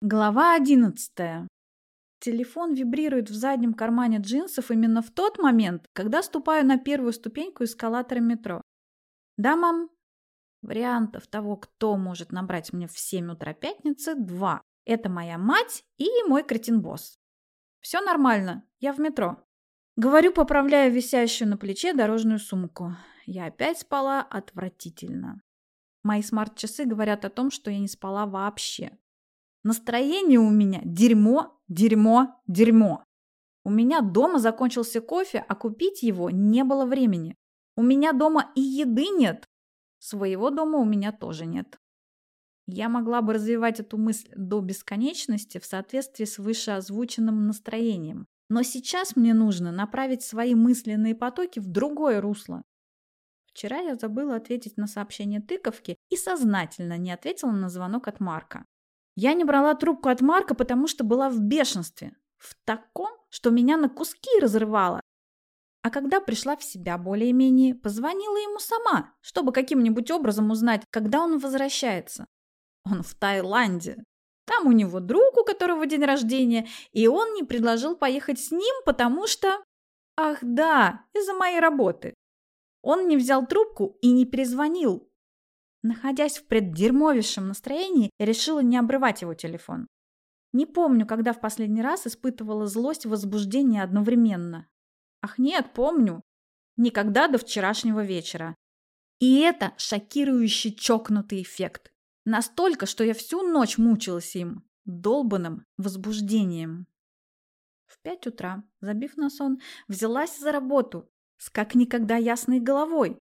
Глава одиннадцатая. Телефон вибрирует в заднем кармане джинсов именно в тот момент, когда ступаю на первую ступеньку эскалатора метро. Да, мам? Вариантов того, кто может набрать мне в 7 утра пятницы, два. Это моя мать и мой кретин-босс. Все нормально, я в метро. Говорю, поправляя висящую на плече дорожную сумку. Я опять спала отвратительно. Мои смарт-часы говорят о том, что я не спала вообще. Настроение у меня дерьмо, дерьмо, дерьмо. У меня дома закончился кофе, а купить его не было времени. У меня дома и еды нет. Своего дома у меня тоже нет. Я могла бы развивать эту мысль до бесконечности в соответствии с вышеозвученным настроением. Но сейчас мне нужно направить свои мысленные потоки в другое русло. Вчера я забыла ответить на сообщение тыковки и сознательно не ответила на звонок от Марка. Я не брала трубку от Марка, потому что была в бешенстве. В таком, что меня на куски разрывало. А когда пришла в себя более-менее, позвонила ему сама, чтобы каким-нибудь образом узнать, когда он возвращается. Он в Таиланде. Там у него друг, у которого день рождения, и он не предложил поехать с ним, потому что... Ах да, из-за моей работы. Он не взял трубку и не перезвонил, Находясь в преддерьмовейшем настроении, я решила не обрывать его телефон. Не помню, когда в последний раз испытывала злость и возбуждение одновременно. Ах нет, помню. Никогда до вчерашнего вечера. И это шокирующий чокнутый эффект. Настолько, что я всю ночь мучилась им, долбанным возбуждением. В пять утра, забив на сон, взялась за работу с как никогда ясной головой,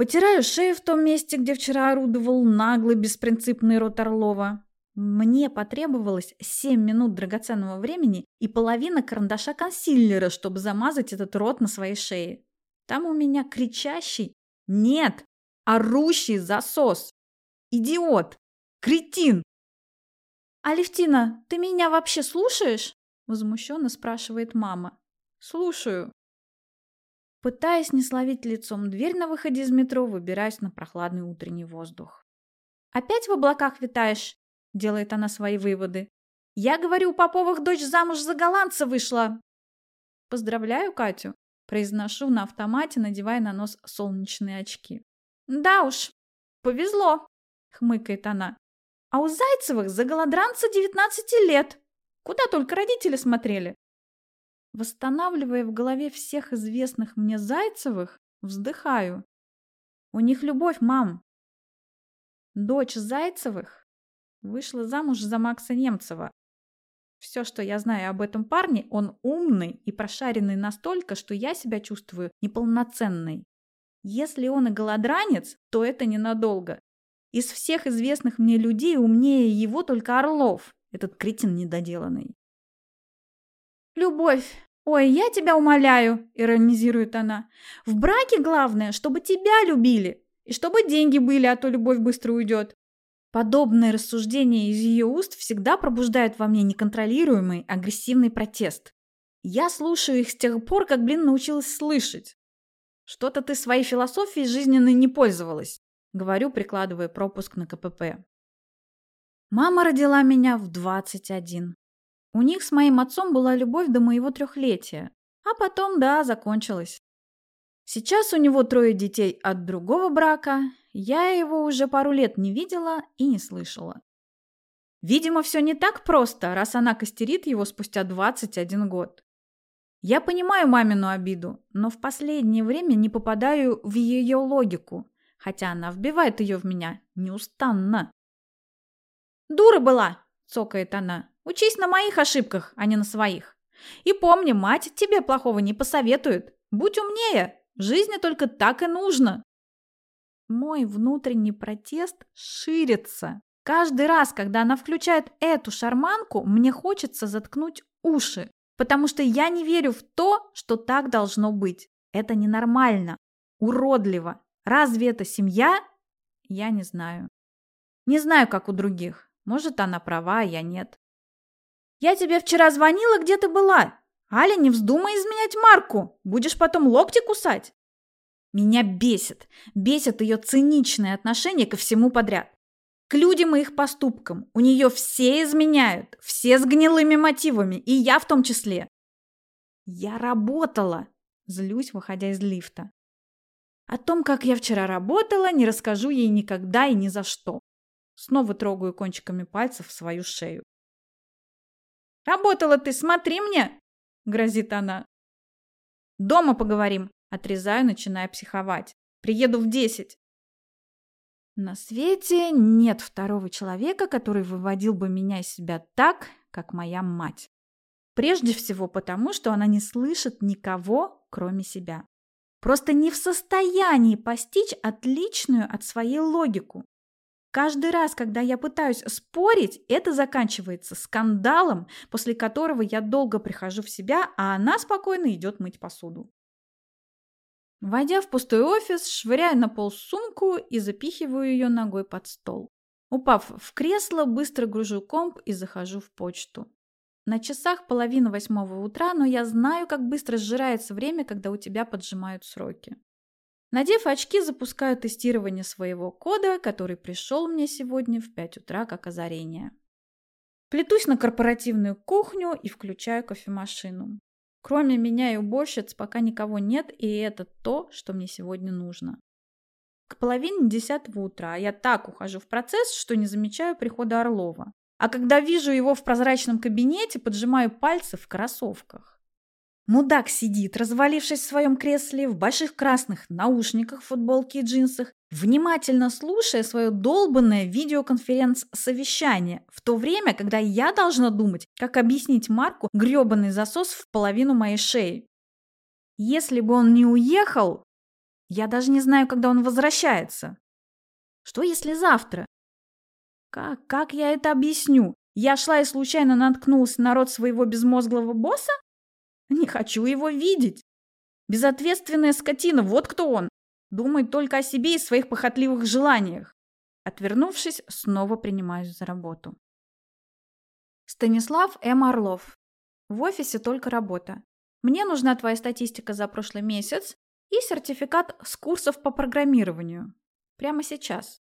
Потираю шею в том месте, где вчера орудовал наглый беспринципный рот Орлова. Мне потребовалось 7 минут драгоценного времени и половина карандаша консилера, чтобы замазать этот рот на своей шее. Там у меня кричащий, нет, орущий засос. Идиот! Кретин! «Алевтина, ты меня вообще слушаешь?» Возмущенно спрашивает мама. «Слушаю», Пытаясь не словить лицом дверь на выходе из метро, выбираюсь на прохладный утренний воздух. «Опять в облаках витаешь?» – делает она свои выводы. «Я говорю, у Поповых дочь замуж за голландца вышла!» «Поздравляю Катю!» – произношу на автомате, надевая на нос солнечные очки. «Да уж, повезло!» – хмыкает она. «А у Зайцевых за голодранца 19 лет! Куда только родители смотрели!» Восстанавливая в голове всех известных мне Зайцевых, вздыхаю. У них любовь, мам. Дочь Зайцевых вышла замуж за Макса Немцева. Все, что я знаю об этом парне, он умный и прошаренный настолько, что я себя чувствую неполноценной. Если он и голодранец, то это ненадолго. Из всех известных мне людей умнее его только Орлов, этот кретин недоделанный. «Любовь! Ой, я тебя умоляю!» – иронизирует она. «В браке главное, чтобы тебя любили, и чтобы деньги были, а то любовь быстро уйдет». Подобные рассуждения из ее уст всегда пробуждают во мне неконтролируемый агрессивный протест. Я слушаю их с тех пор, как, блин, научилась слышать. Что-то ты своей философией жизненной не пользовалась, говорю, прикладывая пропуск на КПП. Мама родила меня в 21. У них с моим отцом была любовь до моего трехлетия, а потом, да, закончилась. Сейчас у него трое детей от другого брака, я его уже пару лет не видела и не слышала. Видимо, все не так просто, раз она костерит его спустя 21 год. Я понимаю мамину обиду, но в последнее время не попадаю в ее логику, хотя она вбивает ее в меня неустанно. «Дура была!» – цокает она. Учись на моих ошибках, а не на своих. И помни, мать тебе плохого не посоветует. Будь умнее. Жизни только так и нужно. Мой внутренний протест ширится. Каждый раз, когда она включает эту шарманку, мне хочется заткнуть уши, потому что я не верю в то, что так должно быть. Это ненормально, уродливо. Разве это семья? Я не знаю. Не знаю, как у других. Может, она права, а я нет. Я тебе вчера звонила, где ты была. Аля, не вздумай изменять Марку. Будешь потом локти кусать. Меня бесит. Бесит ее циничное отношение ко всему подряд. к людям и их поступкам. У нее все изменяют, все с гнилыми мотивами, и я в том числе. Я работала, злюсь, выходя из лифта. О том, как я вчера работала, не расскажу ей никогда и ни за что. Снова трогаю кончиками пальцев свою шею. «Работала ты, смотри мне!» – грозит она. «Дома поговорим!» – отрезаю, начиная психовать. «Приеду в десять!» На свете нет второго человека, который выводил бы меня из себя так, как моя мать. Прежде всего потому, что она не слышит никого, кроме себя. Просто не в состоянии постичь отличную от своей логику. Каждый раз, когда я пытаюсь спорить, это заканчивается скандалом, после которого я долго прихожу в себя, а она спокойно идет мыть посуду. Войдя в пустой офис, швыряю на пол сумку и запихиваю ее ногой под стол. Упав в кресло, быстро гружу комп и захожу в почту. На часах половина восьмого утра, но я знаю, как быстро сжирается время, когда у тебя поджимают сроки. Надев очки, запускаю тестирование своего кода, который пришел мне сегодня в 5 утра как озарение. Плетусь на корпоративную кухню и включаю кофемашину. Кроме меня и уборщиц пока никого нет, и это то, что мне сегодня нужно. К половине десятого утра я так ухожу в процесс, что не замечаю прихода Орлова. А когда вижу его в прозрачном кабинете, поджимаю пальцы в кроссовках. Мудак сидит, развалившись в своем кресле, в больших красных наушниках, футболке и джинсах, внимательно слушая свое долбанное видеоконференц-совещание, в то время, когда я должна думать, как объяснить Марку грёбаный засос в половину моей шеи. Если бы он не уехал, я даже не знаю, когда он возвращается. Что если завтра? Как, как я это объясню? Я шла и случайно наткнулась на рот своего безмозглого босса? Не хочу его видеть. Безответственная скотина, вот кто он. Думает только о себе и своих похотливых желаниях. Отвернувшись, снова принимаюсь за работу. Станислав М. Орлов. В офисе только работа. Мне нужна твоя статистика за прошлый месяц и сертификат с курсов по программированию. Прямо сейчас.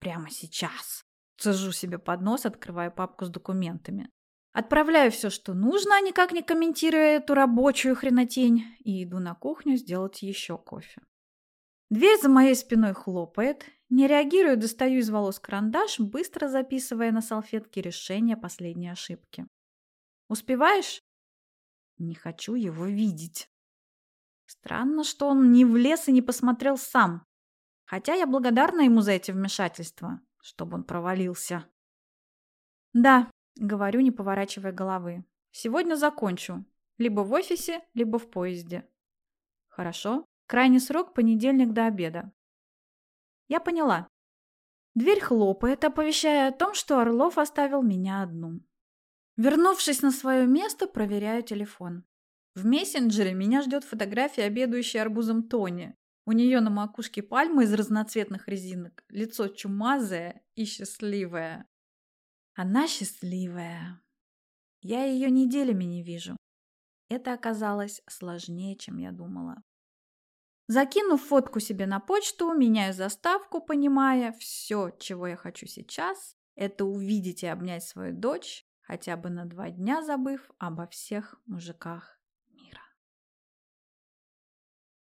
Прямо сейчас. Цежу себе под нос, открывая папку с документами. Отправляю все, что нужно, никак не комментируя эту рабочую хренотень, и иду на кухню сделать еще кофе. Дверь за моей спиной хлопает. Не реагирую, достаю из волос карандаш, быстро записывая на салфетке решение последней ошибки. «Успеваешь?» Не хочу его видеть. Странно, что он не влез и не посмотрел сам. Хотя я благодарна ему за эти вмешательства, чтобы он провалился. Да, Говорю, не поворачивая головы. Сегодня закончу. Либо в офисе, либо в поезде. Хорошо. Крайний срок – понедельник до обеда. Я поняла. Дверь хлопает, оповещая о том, что Орлов оставил меня одну. Вернувшись на свое место, проверяю телефон. В мессенджере меня ждет фотография обедающей арбузом Тони. У нее на макушке пальма из разноцветных резинок, лицо чумазое и счастливое. Она счастливая. Я ее неделями не вижу. Это оказалось сложнее, чем я думала. Закинув фотку себе на почту, меняю заставку, понимая, все, чего я хочу сейчас, это увидеть и обнять свою дочь, хотя бы на два дня забыв обо всех мужиках